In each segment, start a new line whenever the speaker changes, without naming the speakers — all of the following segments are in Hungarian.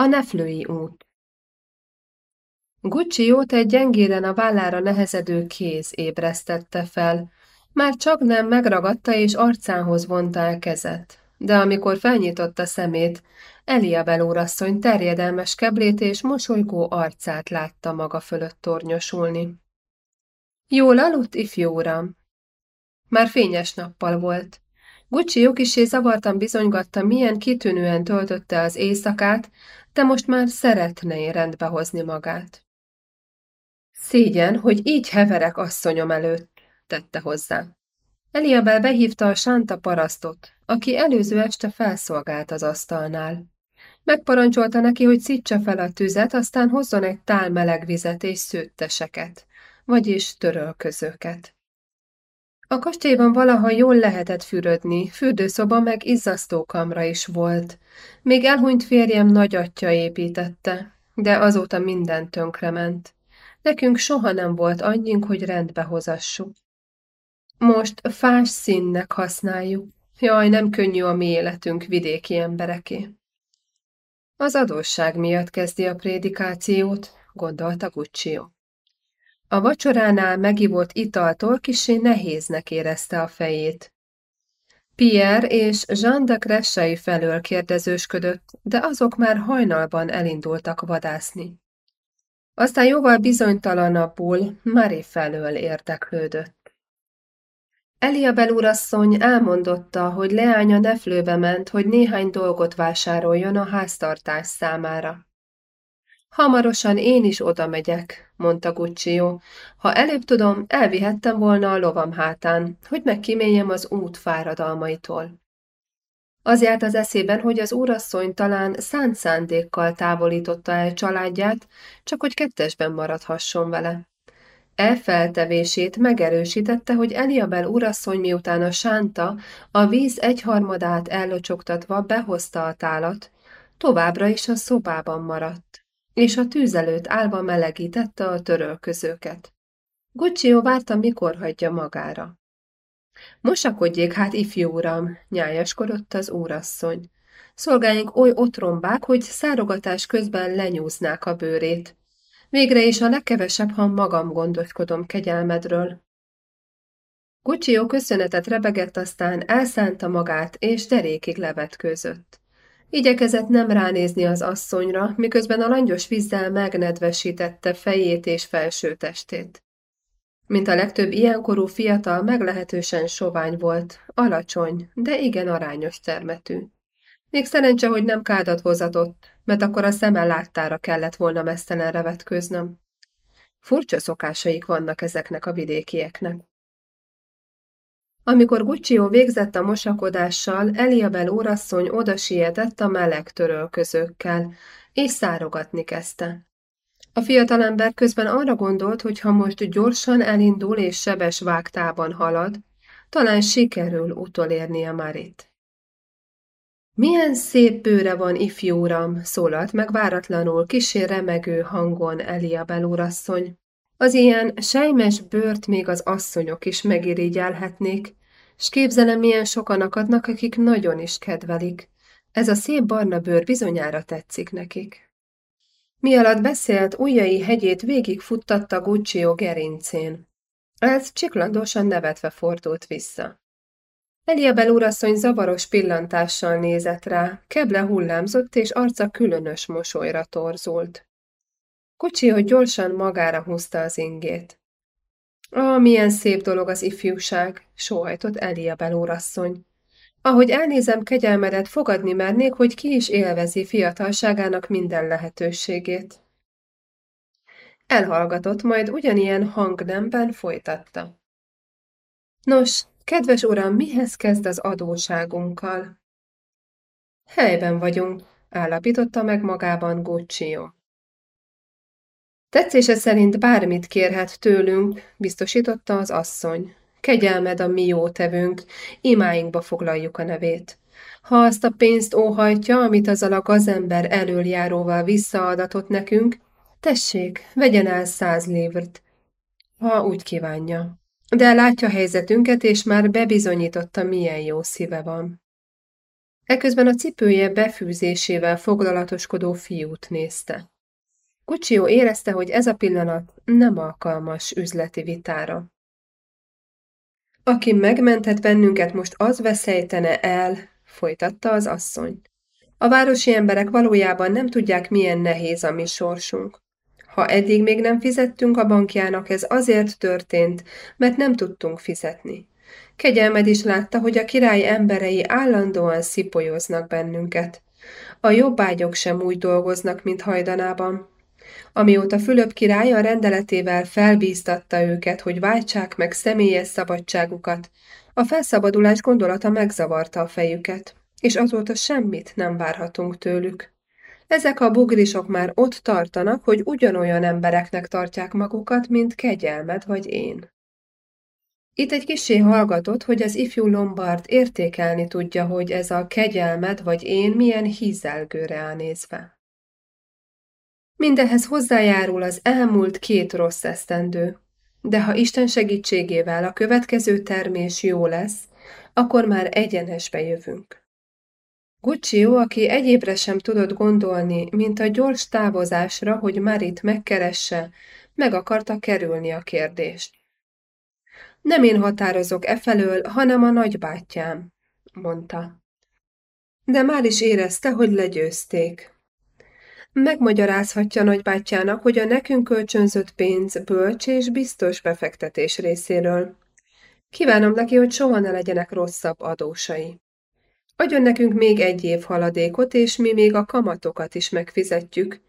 A neflői út Gucci-jót egy gyengéden a vállára nehezedő kéz ébresztette fel. Már csak nem megragadta és arcához vonta el kezet. De amikor felnyitotta szemét, Eliabel úrasszony terjedelmes keblét és mosolygó arcát látta maga fölött tornyosulni. Jól aludt, ifjú uram? Már fényes nappal volt. Gucci jókisé zavartan bizonygatta, milyen kitűnően töltötte az éjszakát, de most már szeretné rendbehozni magát. Szégyen, hogy így heverek asszonyom előtt, tette hozzá. Eliabel behívta a sánta parasztot, aki előző este felszolgált az asztalnál. Megparancsolta neki, hogy szítsa fel a tüzet, aztán hozzon egy tál meleg vizet és szőtteseket, vagyis törölközőket. A kastélyban valaha jól lehetett fürödni, fürdőszoba meg izzasztó kamra is volt. Még elhunyt férjem nagyatja építette, de azóta minden tönkrement. Nekünk soha nem volt annyink, hogy rendbe hozassuk. Most fás színnek használjuk. Jaj, nem könnyű a mi életünk vidéki embereké. Az adósság miatt kezdi a prédikációt, gondolta Guccio. A vacsoránál megivott italtól kisé nehéznek érezte a fejét. Pierre és Jean de Cressai felől kérdezősködött, de azok már hajnalban elindultak vadászni. Aztán jóval bizonytalanabbul Mari felől érdeklődött. Eliabel úrasszony elmondotta, hogy leánya neflőbe ment, hogy néhány dolgot vásároljon a háztartás számára. Hamarosan én is oda megyek, mondta Guccio. Ha előbb tudom, elvihettem volna a lovam hátán, hogy megkíméljem az út fáradalmaitól. Az járt az eszében, hogy az úrasszony talán szánt szándékkal távolította el családját, csak hogy kettesben maradhasson vele. E feltevését megerősítette, hogy Eliabel urasszony miután a sánta a víz egyharmadát ellocsogtatva behozta a tálat, továbbra is a szobában maradt, és a tűz előtt állva melegítette a törölközőket. Guccio várta, mikor hagyja magára. Mosakodjék hát, ifjú uram, nyájaskodott az úrasszony. Szolgáink oly otrombák, hogy szárogatás közben lenyúznák a bőrét. Végre is a legkevesebb, ha magam gondoskodom kegyelmedről. Guccio köszönetet rebegett, aztán elszánta magát, és derékig levetkőzött. Igyekezett nem ránézni az asszonyra, miközben a langyos vízzel megnedvesítette fejét és felső testét. Mint a legtöbb ilyenkorú fiatal, meglehetősen sovány volt, alacsony, de igen arányos termetű. Még szerencse, hogy nem kádat hozatott, mert akkor a szeme láttára kellett volna mesztelenre vetkőznöm. Furcsa szokásaik vannak ezeknek a vidékieknek. Amikor Guccio végzett a mosakodással, Eliabel órasszony oda sietett a meleg törölközőkkel, és szárogatni kezdte. A fiatalember közben arra gondolt, hogy ha most gyorsan elindul és sebes vágtában halad, talán sikerül utolérnie Marit. Milyen szép bőre van, ifjú uram, szólalt meg váratlanul kisé remegő hangon Elia belúrasszony. Az ilyen sejmes bőrt még az asszonyok is megirigyelhetnék, s képzelem, milyen sokan akadnak, akik nagyon is kedvelik. Ez a szép barna bőr bizonyára tetszik nekik. Mi beszélt, ujjai hegyét végig futtatta Guccio gerincén. Ez csiklandosan nevetve fordult vissza. Eliabel úrasszony zavaros pillantással nézett rá, keble hullámzott, és arca különös mosolyra torzult. Guccio gyorsan magára húzta az ingét. Ah, milyen szép dolog az ifjúság, sóhajtott Eliabel úrasszony. Ahogy elnézem kegyelmedet, fogadni mernék, hogy ki is élvezi fiatalságának minden lehetőségét. Elhallgatott, majd ugyanilyen hangnemben folytatta. Nos, kedves uram, mihez kezd az adóságunkkal? Helyben vagyunk, állapította meg magában Guccio. Tetszése szerint bármit kérhet tőlünk, biztosította az asszony. Kegyelmed a mi jó tevünk, imáinkba foglaljuk a nevét. Ha azt a pénzt óhajtja, amit az a gazember elöljáróval visszaadatott nekünk, tessék, vegyen el száz lévrt, ha úgy kívánja. De látja helyzetünket, és már bebizonyította, milyen jó szíve van. Eközben a cipője befűzésével foglalatoskodó fiút nézte. Guccio érezte, hogy ez a pillanat nem alkalmas üzleti vitára. Aki megmentett bennünket, most az veszejtene el, folytatta az asszony. A városi emberek valójában nem tudják, milyen nehéz a mi sorsunk. Ha eddig még nem fizettünk a bankjának, ez azért történt, mert nem tudtunk fizetni. Kegyelmed is látta, hogy a király emberei állandóan szipolyoznak bennünket. A jobbágyok sem úgy dolgoznak, mint hajdanában. Amióta Fülöp király a rendeletével felbíztatta őket, hogy váltsák meg személyes szabadságukat, a felszabadulás gondolata megzavarta a fejüket, és azóta semmit nem várhatunk tőlük. Ezek a bugrisok már ott tartanak, hogy ugyanolyan embereknek tartják magukat, mint kegyelmed vagy én. Itt egy kisé hallgatott, hogy az ifjú Lombard értékelni tudja, hogy ez a kegyelmed vagy én milyen hízelgőre ánézve. Mindehhez hozzájárul az elmúlt két rossz esztendő, de ha Isten segítségével a következő termés jó lesz, akkor már egyenesbe jövünk. Guccio, aki egyébre sem tudott gondolni, mint a gyors távozásra, hogy Marit megkeresse, meg akarta kerülni a kérdést. Nem én határozok e felől, hanem a nagybátyám, mondta. De már is érezte, hogy legyőzték. Megmagyarázhatja nagybátyjának, hogy a nekünk kölcsönzött pénz bölcs és biztos befektetés részéről. Kívánom neki, hogy soha ne legyenek rosszabb adósai. Adjon nekünk még egy év haladékot, és mi még a kamatokat is megfizetjük.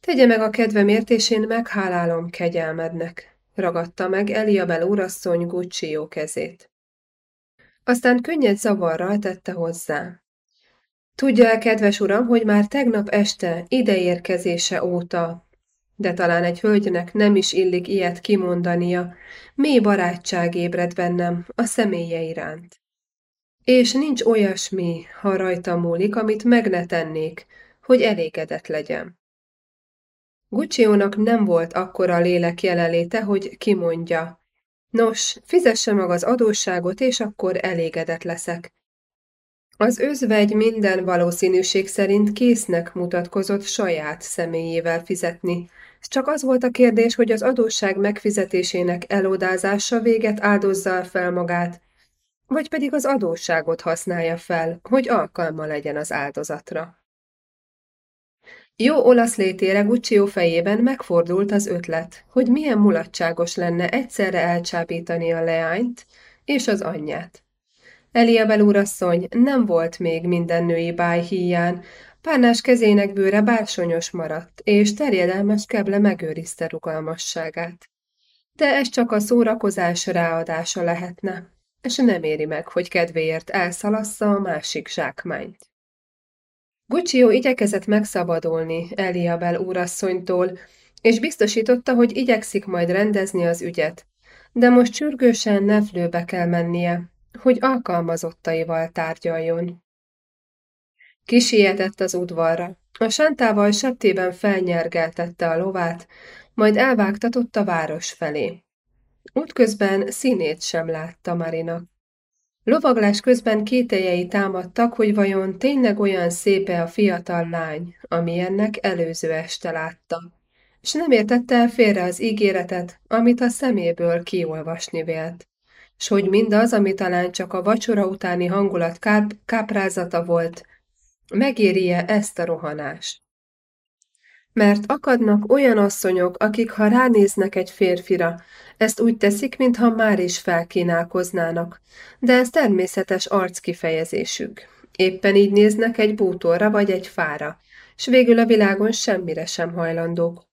Tegye meg a kedvemért, és én meghálálom kegyelmednek, ragadta meg Eliabel úrasszony Guccio kezét. Aztán könnyed zavarral tette hozzá. Tudja el, kedves uram, hogy már tegnap este ideérkezése óta, de talán egy hölgynek nem is illik ilyet kimondania, mély barátság ébred bennem a személye iránt. És nincs olyasmi, ha rajta múlik, amit meg ne tennék, hogy elégedett legyen. Gucciónak nem volt akkora lélek jelenléte, hogy kimondja, nos, fizesse meg az adósságot, és akkor elégedett leszek. Az özvegy minden valószínűség szerint késznek mutatkozott saját személyével fizetni, csak az volt a kérdés, hogy az adósság megfizetésének elodázása véget áldozza fel magát, vagy pedig az adósságot használja fel, hogy alkalma legyen az áldozatra. Jó olasz létére Guccio fejében megfordult az ötlet, hogy milyen mulatságos lenne egyszerre elcsábítani a leányt és az anyját. Eliabel úrasszony nem volt még minden női báj híján, párnás kezének bőre bársonyos maradt, és terjedelmes keble megőrizte rugalmasságát. De ez csak a szórakozás ráadása lehetne, és nem éri meg, hogy kedvéért elszalassza a másik zsákmányt. Guccio igyekezett megszabadulni Eliabel úrasszonytól, és biztosította, hogy igyekszik majd rendezni az ügyet, de most csürgősen neflőbe kell mennie, hogy alkalmazottaival tárgyaljon. Kisietett az udvarra, a sántával septében felnyergeltette a lovát, majd elvágtatott a város felé. Útközben színét sem látta Marina. Lovaglás közben kételjei támadtak, hogy vajon tényleg olyan szépe a fiatal lány, amilyennek előző este látta, és nem értette el félre az ígéretet, amit a szeméből kiolvasni vélt s hogy mindaz, ami talán csak a vacsora utáni hangulat káp káprázata volt, megéri-e ezt a rohanást. Mert akadnak olyan asszonyok, akik ha ránéznek egy férfira, ezt úgy teszik, mintha már is felkínálkoznának, de ez természetes arckifejezésük. Éppen így néznek egy bútorra vagy egy fára, s végül a világon semmire sem hajlandók.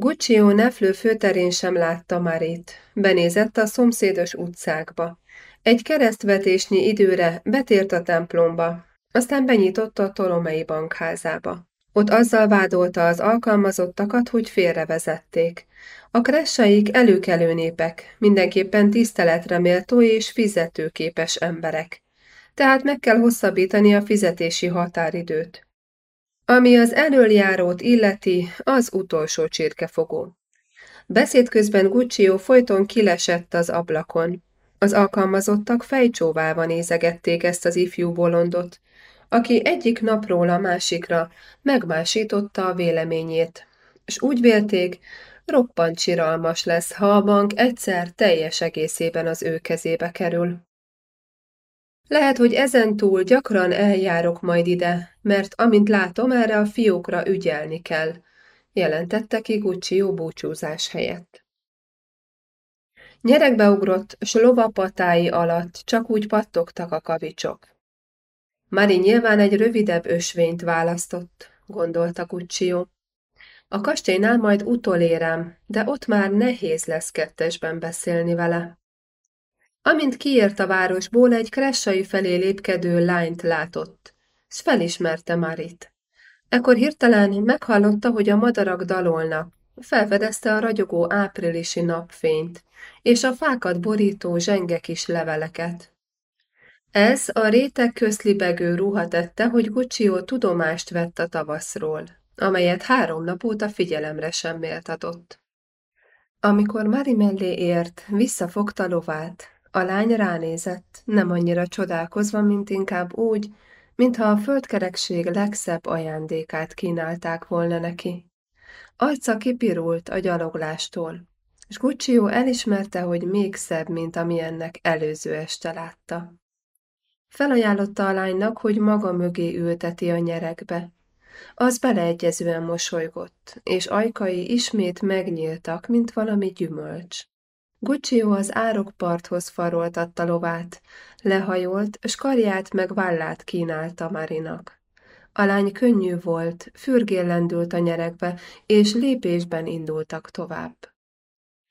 Guccio Neflő főterén sem látta Marit. Benézett a szomszédos utcákba. Egy keresztvetésnyi időre betért a templomba, aztán benyitotta a Tolomei bankházába. Ott azzal vádolta az alkalmazottakat, hogy félrevezették. A kressaik előkelő népek, mindenképpen tiszteletre méltó és fizetőképes emberek. Tehát meg kell hosszabbítani a fizetési határidőt. Ami az elöljárót illeti, az utolsó csirkefogó. Beszéd közben Guccio folyton kilesett az ablakon. Az alkalmazottak fejcsóválva nézegették ezt az ifjú bolondot. aki egyik napról a másikra megmásította a véleményét, és úgy vélték, roppant siralmas lesz, ha a bank egyszer teljes egészében az ő kezébe kerül. Lehet, hogy ezen túl gyakran eljárok majd ide, mert amint látom, erre a fiókra ügyelni kell, jelentette ki Guccio búcsúzás helyett. Nyerekbe ugrott, s lovapatái alatt csak úgy pattogtak a kavicsok. Mari nyilván egy rövidebb ösvényt választott, gondolta Guccio. A kastélynál majd utolérem, de ott már nehéz lesz kettesben beszélni vele. Amint kiért a városból, egy kressai felé lépkedő lányt látott, s felismerte Marit. Ekkor hirtelen meghallotta, hogy a madarak dalolnak, felfedezte a ragyogó áprilisi napfényt, és a fákat borító zsenge kis leveleket. Ez a réteg közlibegő ruha tette, hogy Guccio tudomást vett a tavaszról, amelyet három nap óta figyelemre sem méltatott. Amikor Mari mellé ért, visszafogta lovát, a lány ránézett, nem annyira csodálkozva, mint inkább úgy, mintha a földkerekség legszebb ajándékát kínálták volna neki. Arca kipirult a gyaloglástól, és Guccio elismerte, hogy még szebb, mint amilyennek előző este látta. Felajánlotta a lánynak, hogy maga mögé ülteti a nyerekbe. Az beleegyezően mosolygott, és ajkai ismét megnyíltak, mint valami gyümölcs. Guccio az árokparthoz faroltatta lovát, lehajolt, s karját meg vállát kínálta Marinak. A lány könnyű volt, fürgén lendült a nyerekbe, és lépésben indultak tovább.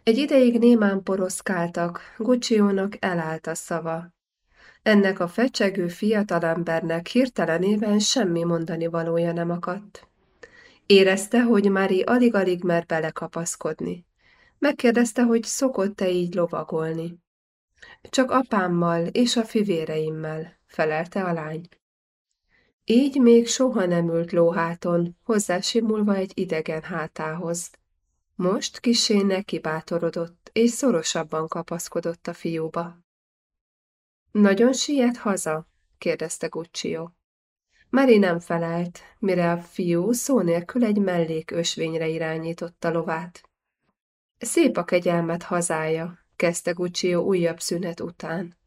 Egy ideig némán poroszkáltak, Gucciónak elállt a szava. Ennek a fecsegő fiatalembernek hirtelenében semmi mondani valója nem akadt. Érezte, hogy Mári alig-alig mer belekapaszkodni. Megkérdezte, hogy szokott-e így lovagolni. Csak apámmal és a fivéreimmel, felelte a lány. Így még soha nem ült lóháton, hozzásimulva egy idegen hátához. Most kisé neki bátorodott, és szorosabban kapaszkodott a fiúba. Nagyon siet haza? kérdezte Guccio. Mari nem felelt, mire a fiú szó nélkül egy mellék ösvényre irányította lovát. Szép a kegyelmet hazája, kezdte Guccio újabb szünet után.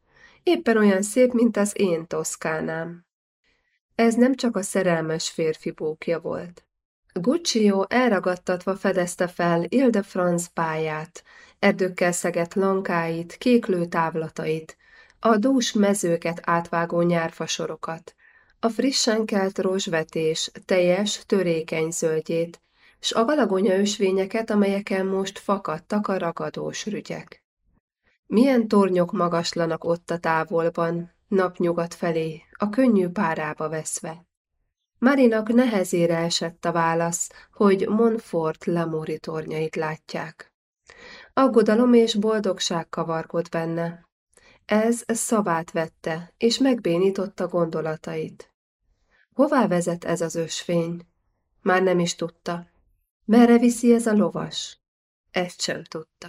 Éppen olyan szép, mint az én Toszkánám. Ez nem csak a szerelmes férfi bókja volt. Guccio elragadtatva fedezte fel Ilde Franz pályát, erdőkkel szegett lankáit, kéklő távlatait, a dús mezőket átvágó nyárfasorokat, a frissen kelt rozsvetés teljes, törékeny zöldjét, s a valagonya ösvényeket, amelyeken most fakadtak a ragadós rügyek. Milyen tornyok magaslanak ott a távolban, napnyugat felé, a könnyű párába veszve. Marinak nehezére esett a válasz, hogy Monfort lemóri tornyait látják. Aggodalom és boldogság kavargott benne. Ez szavát vette, és megbénította gondolatait. Hová vezet ez az ösvény? Már nem is tudta. Merre viszi ez a lovas? Ezt sem tudta.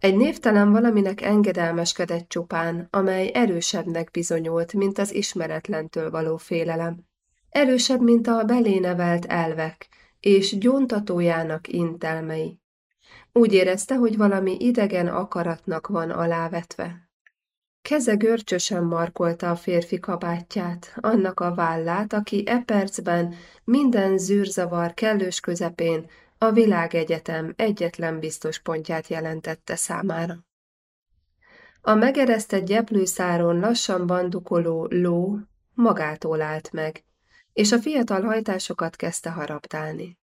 Egy névtelen valaminek engedelmeskedett csupán, amely erősebbnek bizonyult, mint az ismeretlentől való félelem. Erősebb, mint a belénevelt elvek, és gyóntatójának intelmei. Úgy érezte, hogy valami idegen akaratnak van alávetve. Keze görcsösen markolta a férfi kabátját, annak a vállát, aki e percben minden zűrzavar kellős közepén a világegyetem egyetlen biztos pontját jelentette számára. A megeresztett gyeplőszáron lassan bandukoló ló magától állt meg, és a fiatal hajtásokat kezdte harapdálni.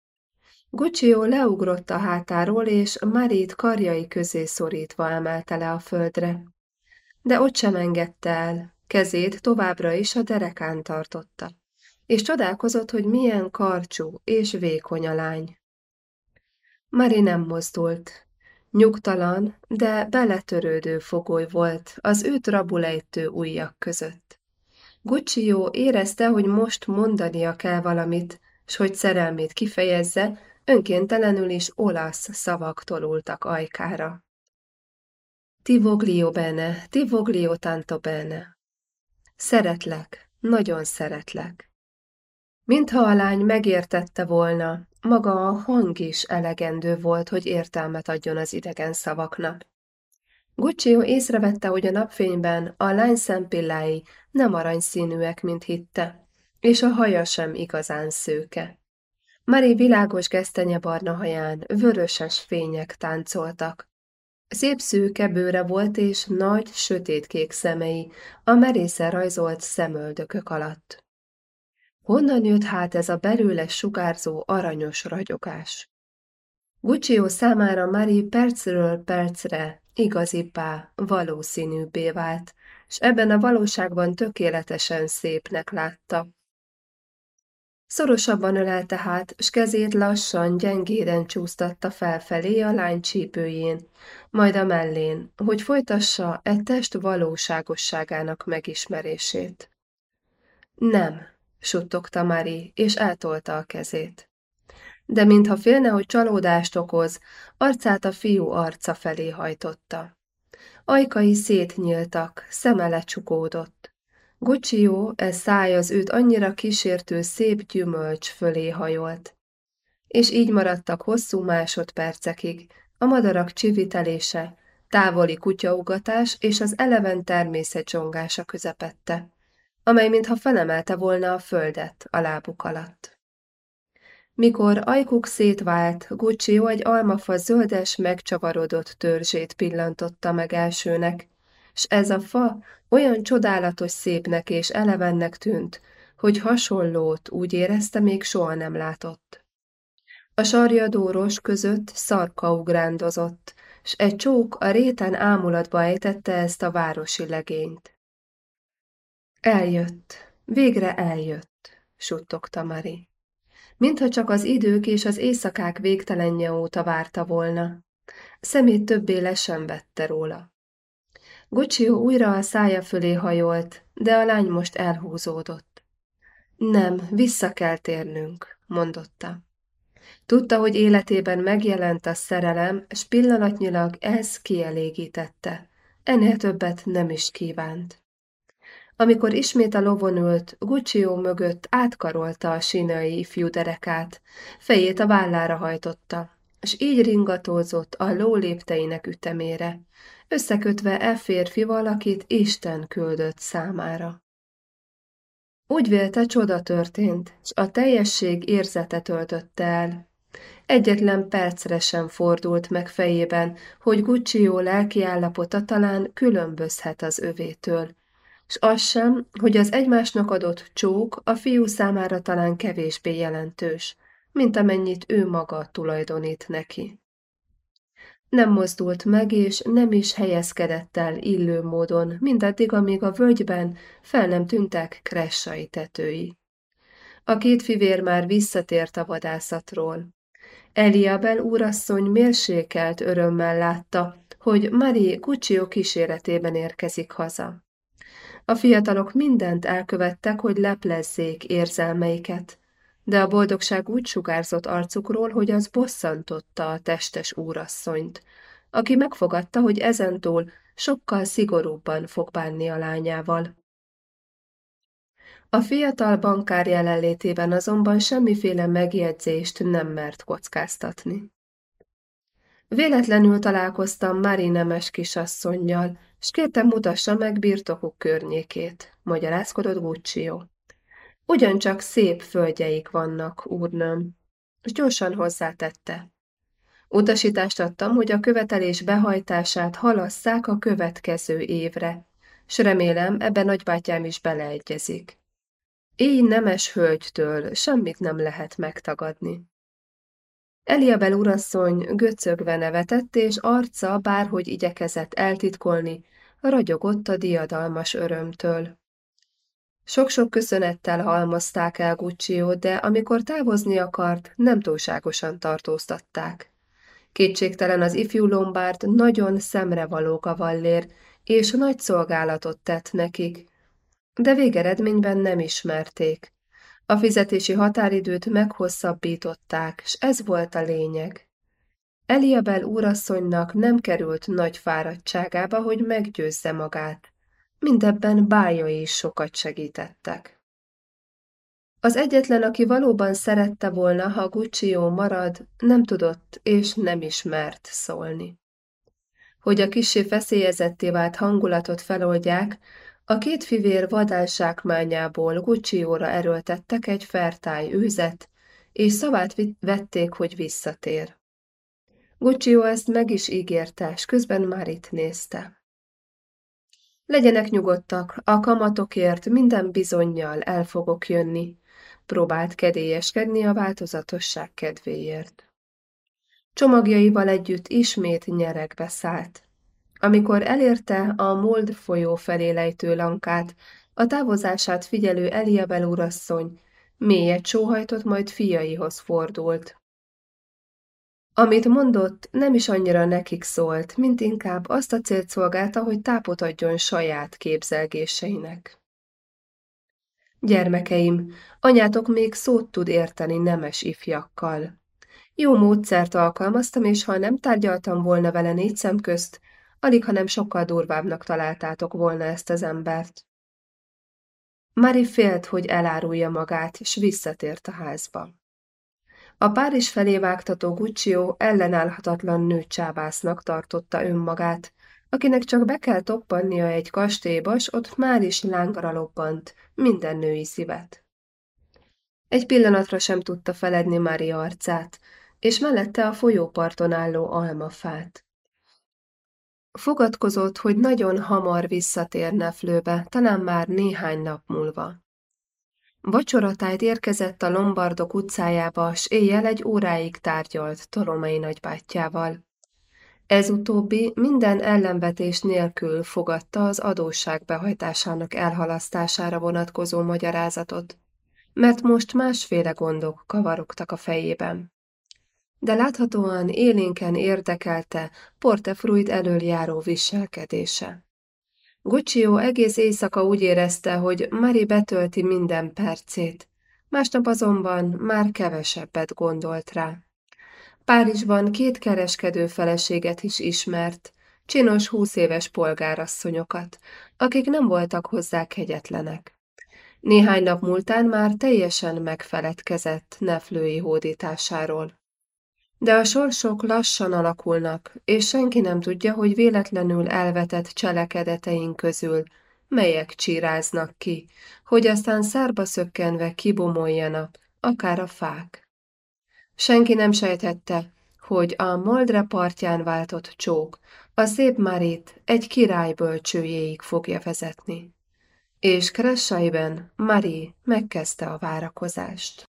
Guccio leugrott a hátáról, és Marit karjai közé szorítva emelte le a földre de ott sem engedte el, kezét továbbra is a derekán tartotta, és csodálkozott, hogy milyen karcsú és vékony a lány. Mari nem mozdult. Nyugtalan, de beletörődő fogoly volt az őt rabulejtő ujjak között. Guccio érezte, hogy most mondania kell valamit, s hogy szerelmét kifejezze, önkéntelenül is olasz szavak tolultak ajkára. Ti voglio bene, ti voglio tanto bene. Szeretlek, nagyon szeretlek. Mintha a lány megértette volna, maga a hang is elegendő volt, hogy értelmet adjon az idegen szavaknak. Guccio észrevette, hogy a napfényben a lány szempillái nem aranyszínűek, mint hitte, és a haja sem igazán szőke. Mari világos gesztenyebarna haján vöröses fények táncoltak. Szép szőke bőre volt, és nagy, sötétkék szemei a merészen rajzolt szemöldökök alatt. Honnan jött hát ez a belőle sugárzó aranyos ragyogás? Guccio számára Mari percről percre igazibbá, valószínűbbé vált, és ebben a valóságban tökéletesen szépnek látta. Szorosabban ölelte hát, s kezét lassan, gyengéden csúsztatta felfelé a lány csípőjén, majd a mellén, hogy folytassa e test valóságosságának megismerését. Nem, suttogta Mari, és eltolta a kezét. De mintha félne, hogy csalódást okoz, arcát a fiú arca felé hajtotta. Ajkai szétnyíltak, szeme lecsukódott. Guccio, ez száj az őt annyira kísértő szép gyümölcs fölé hajolt. És így maradtak hosszú másodpercekig, a madarak csivitelése, távoli kutyaugatás és az eleven természet csongása közepette, amely mintha felemelte volna a földet a lábuk alatt. Mikor ajkuk szétvált, Guccio egy almafa zöldes, megcsavarodott törzsét pillantotta meg elsőnek, s ez a fa olyan csodálatos szépnek és elevennek tűnt, hogy hasonlót úgy érezte még soha nem látott. A sarjadóros között szarka ugrándozott, s egy csók a réten ámulatba ejtette ezt a városi legényt. Eljött, végre eljött, suttogta Mari. Mintha csak az idők és az éjszakák végtelenje óta várta volna. Szemét többé le sem vette róla. Guccio újra a szája fölé hajolt, de a lány most elhúzódott. Nem, vissza kell térnünk, mondotta. Tudta, hogy életében megjelent a szerelem, s pillanatnyilag ez kielégítette. Ennél többet nem is kívánt. Amikor ismét a lovon ült, Guccio mögött átkarolta a sínai ifjú derekát, fejét a vállára hajtotta, és így ringatózott a ló lépteinek ütemére, összekötve e férfival, akit Isten küldött számára. Úgy vélte, csoda történt, s a teljesség érzete töltötte el. Egyetlen percre sem fordult meg fejében, hogy Guccio lelkiállapota talán különbözhet az övétől, s az sem, hogy az egymásnak adott csók a fiú számára talán kevésbé jelentős, mint amennyit ő maga tulajdonít neki. Nem mozdult meg, és nem is helyezkedett el illő módon, mindaddig, amíg a völgyben fel nem tűntek kressai tetői. A két fivér már visszatért a vadászatról. Eliabel úrasszony mérsékelt örömmel látta, hogy Marie Guccio kíséretében érkezik haza. A fiatalok mindent elkövettek, hogy leplezzék érzelmeiket, de a boldogság úgy sugárzott arcukról, hogy az bosszantotta a testes úrasszonyt, aki megfogadta, hogy ezentúl sokkal szigorúbban fog bánni a lányával. A fiatal bankár jelenlétében azonban semmiféle megjegyzést nem mert kockáztatni. Véletlenül találkoztam Mari nemes kisasszonynal, s kértem mutassa meg birtokuk környékét, magyarázkodott Guccio. Ugyancsak szép földjeik vannak, úrnőm, és gyorsan hozzátette. Utasítást adtam, hogy a követelés behajtását halasszák a következő évre, s remélem, ebben nagybátyám is beleegyezik. Így nemes hölgytől semmit nem lehet megtagadni. Eliabel urasszony göcögve nevetett, és arca, bárhogy igyekezett eltitkolni, ragyogott a diadalmas örömtől. Sok-sok köszönettel halmozták el guccio de amikor távozni akart, nem túlságosan tartóztatták. Kétségtelen az ifjú Lombard nagyon szemrevaló kavallér, és nagy szolgálatot tett nekik, de végeredményben nem ismerték. A fizetési határidőt meghosszabbították, s ez volt a lényeg. Eliabel úrasszonynak nem került nagy fáradtságába, hogy meggyőzze magát. Mindebben bájai is sokat segítettek. Az egyetlen, aki valóban szerette volna, ha Guccio marad, nem tudott és nem ismert szólni. Hogy a kisé feszélyezetté vált hangulatot feloldják, a két fivér vadánságmányából Guccióra erőltettek egy fertály őzet, és szavát vették, hogy visszatér. Guccio ezt meg is ígérte, és közben már itt nézte. Legyenek nyugodtak, a kamatokért minden bizonyjal el fogok jönni, próbált kedélyeskedni a változatosság kedvéért. Csomagjaival együtt ismét nyerekbe szállt. Amikor elérte a Mold folyó felé lejtő lankát, a távozását figyelő Eliabel urasszony mélyet sóhajtott, majd fiaihoz fordult. Amit mondott, nem is annyira nekik szólt, mint inkább azt a célt szolgálta, hogy tápot adjon saját képzelgéseinek. Gyermekeim, anyátok még szót tud érteni nemes ifjakkal. Jó módszert alkalmaztam, és ha nem tárgyaltam volna vele négy szem közt, alig, ha nem sokkal durvábbnak találtátok volna ezt az embert. Mari félt, hogy elárulja magát, és visszatért a házba. A Párizs felé vágtató Guccio ellenállhatatlan nőcsábásznak tartotta önmagát, akinek csak be kell toppannia egy kastélyba, s ott már is lángra lobbant minden női szívet. Egy pillanatra sem tudta feledni Mária arcát, és mellette a folyóparton álló almafát. Fogadkozott, hogy nagyon hamar visszatérne flőbe, talán már néhány nap múlva. Vacsoratájt érkezett a Lombardok utcájába, s éjjel egy óráig tárgyalt Tolomei nagybátyjával. Ez utóbbi minden ellenvetés nélkül fogadta az adósság behajtásának elhalasztására vonatkozó magyarázatot, mert most másféle gondok kavarogtak a fejében. De láthatóan élénken érdekelte Portefruit elöljáró viselkedése. Guccio egész éjszaka úgy érezte, hogy Mari betölti minden percét, másnap azonban már kevesebbet gondolt rá. Párizsban két kereskedő feleséget is ismert, csinos húsz éves polgárasszonyokat, akik nem voltak hozzá kegyetlenek. Néhány nap múltán már teljesen megfeledkezett neflői hódításáról. De a sorsok lassan alakulnak, és senki nem tudja, hogy véletlenül elvetett cselekedeteink közül melyek csíráznak ki, hogy aztán szárba szökkenve kibomoljanak, akár a fák. Senki nem sejtette, hogy a Moldre partján váltott csók a szép Marit egy király bölcsőjéig fogja vezetni. És Kressaiben Mari megkezdte a várakozást.